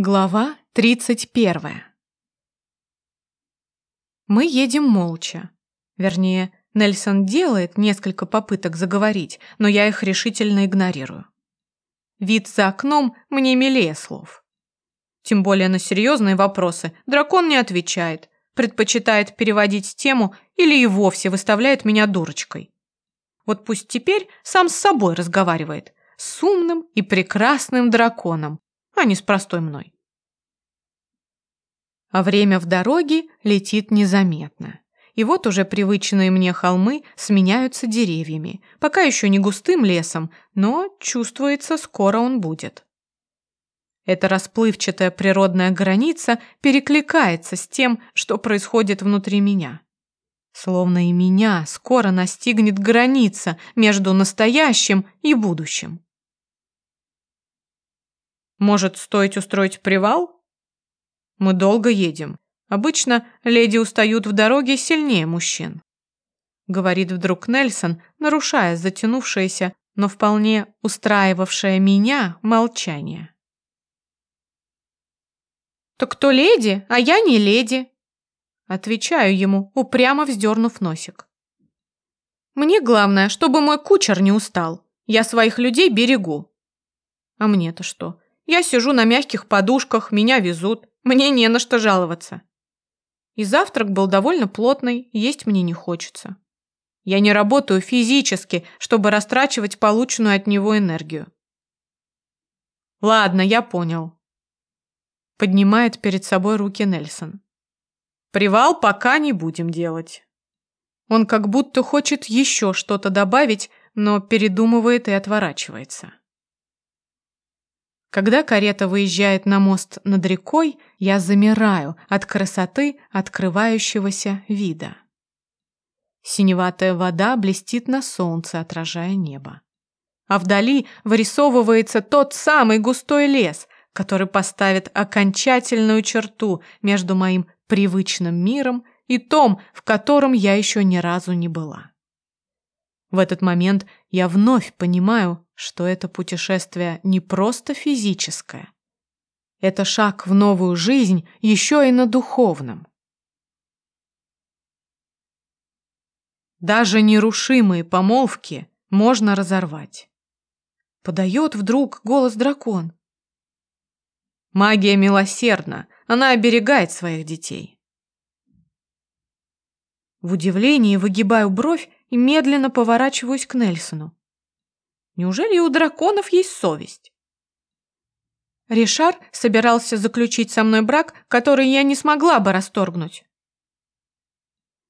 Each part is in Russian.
Глава 31. Мы едем молча. Вернее, Нельсон делает несколько попыток заговорить, но я их решительно игнорирую. Вид за окном мне милее слов. Тем более на серьезные вопросы дракон не отвечает, предпочитает переводить тему или и вовсе выставляет меня дурочкой. Вот пусть теперь сам с собой разговаривает, с умным и прекрасным драконом, а не с простой мной. А время в дороге летит незаметно. И вот уже привычные мне холмы сменяются деревьями, пока еще не густым лесом, но чувствуется, скоро он будет. Эта расплывчатая природная граница перекликается с тем, что происходит внутри меня. Словно и меня скоро настигнет граница между настоящим и будущим. Может, стоит устроить привал? Мы долго едем. Обычно леди устают в дороге сильнее мужчин. Говорит вдруг Нельсон, нарушая затянувшееся, но вполне устраивавшее меня молчание. «Так кто леди, а я не леди?» Отвечаю ему, упрямо вздернув носик. «Мне главное, чтобы мой кучер не устал. Я своих людей берегу». «А мне-то что? Я сижу на мягких подушках, меня везут. Мне не на что жаловаться. И завтрак был довольно плотный, есть мне не хочется. Я не работаю физически, чтобы растрачивать полученную от него энергию. Ладно, я понял. Поднимает перед собой руки Нельсон. Привал пока не будем делать. Он как будто хочет еще что-то добавить, но передумывает и отворачивается. Когда карета выезжает на мост над рекой, я замираю от красоты открывающегося вида. Синеватая вода блестит на солнце, отражая небо. А вдали вырисовывается тот самый густой лес, который поставит окончательную черту между моим привычным миром и том, в котором я еще ни разу не была. В этот момент я вновь понимаю, что это путешествие не просто физическое. Это шаг в новую жизнь еще и на духовном. Даже нерушимые помолвки можно разорвать. Подает вдруг голос дракон. Магия милосердна, она оберегает своих детей. В удивлении выгибаю бровь и медленно поворачиваюсь к Нельсону. Неужели у драконов есть совесть? Ришар собирался заключить со мной брак, который я не смогла бы расторгнуть.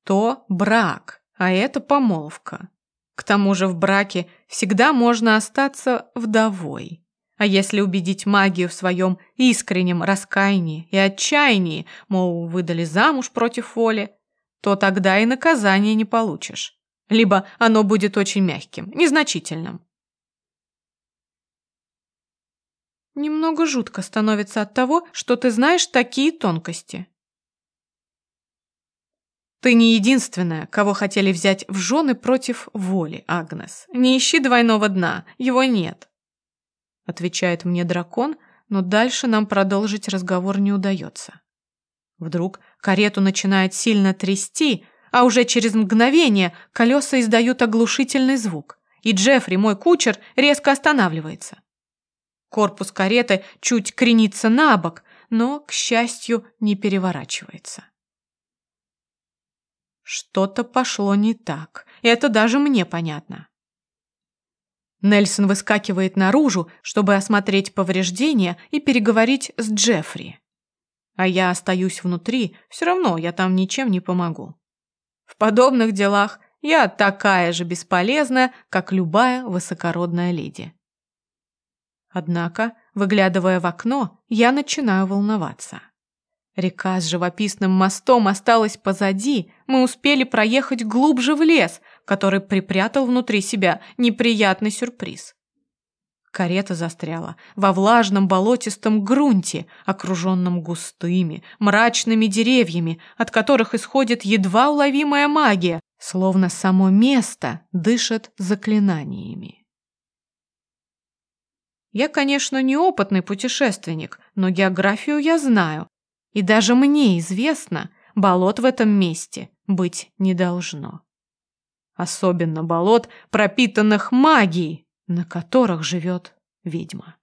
То брак, а это помолвка. К тому же в браке всегда можно остаться вдовой. А если убедить магию в своем искреннем раскаянии и отчаянии, мол, выдали замуж против воли, то тогда и наказание не получишь либо оно будет очень мягким, незначительным. Немного жутко становится от того, что ты знаешь такие тонкости. Ты не единственная, кого хотели взять в жены против воли, Агнес. Не ищи двойного дна, его нет. Отвечает мне дракон, но дальше нам продолжить разговор не удается. Вдруг карету начинает сильно трясти, а уже через мгновение колеса издают оглушительный звук, и Джеффри, мой кучер, резко останавливается. Корпус кареты чуть кренится на бок, но, к счастью, не переворачивается. Что-то пошло не так, это даже мне понятно. Нельсон выскакивает наружу, чтобы осмотреть повреждения и переговорить с Джеффри. А я остаюсь внутри, все равно я там ничем не помогу. В подобных делах я такая же бесполезная, как любая высокородная леди. Однако, выглядывая в окно, я начинаю волноваться. Река с живописным мостом осталась позади, мы успели проехать глубже в лес, который припрятал внутри себя неприятный сюрприз. Карета застряла во влажном болотистом грунте, окруженном густыми, мрачными деревьями, от которых исходит едва уловимая магия, словно само место дышит заклинаниями. Я, конечно, неопытный путешественник, но географию я знаю. И даже мне известно, болот в этом месте быть не должно. Особенно болот, пропитанных магией, на которых живет ведьма.